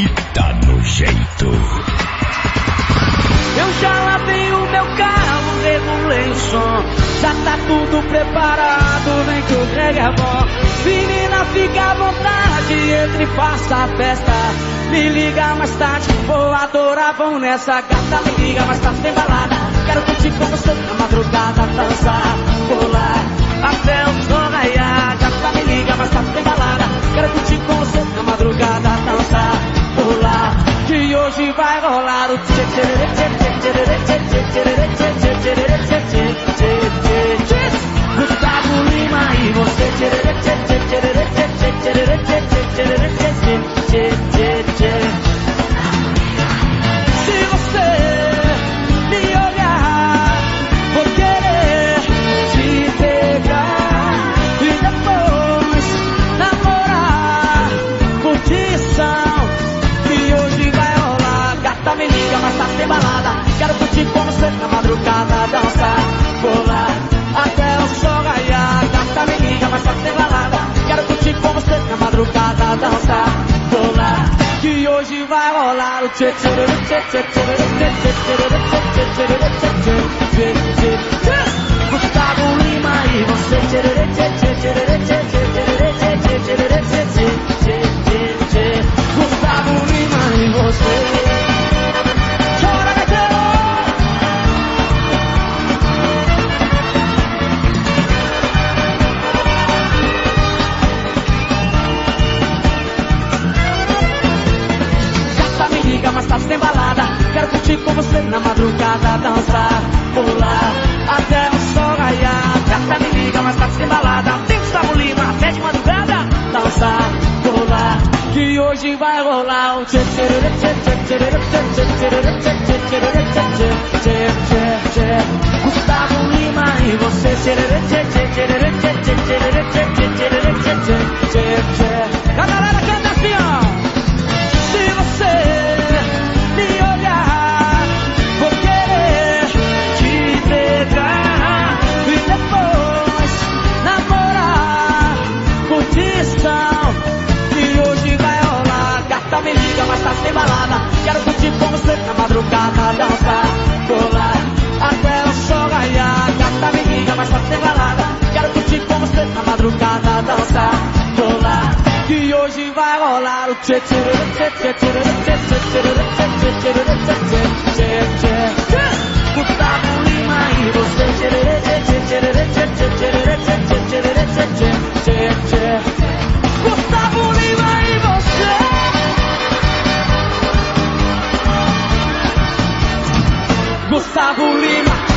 aqui tá no jeito. Eu já lavei o meu carro, regulei o som. Já tá tudo preparado, vem que o drag é bom. Menina, fica à vontade, entre e faça a festa. Me liga mais tarde, vou adorar, vão nessa gata. Me liga mais tarde, tem balada. so she bang a of Gustavo Lima e você 我是卖货郎，切切嘞嘞切切切嘞嘞切切切嘞嘞切切切切切切。Liga, mas tá sem balada. Quero curtir com você na madrugada, dançar, pular até o sol raiar. Gata me liga, mas tá sem balada. Quero curtir com você na madrugada, dançar, pular. Que hoje vai rolar o tchê tchê tchê tchê tchê tchê tchê tchê tchê tchê tchê tchê 撒库里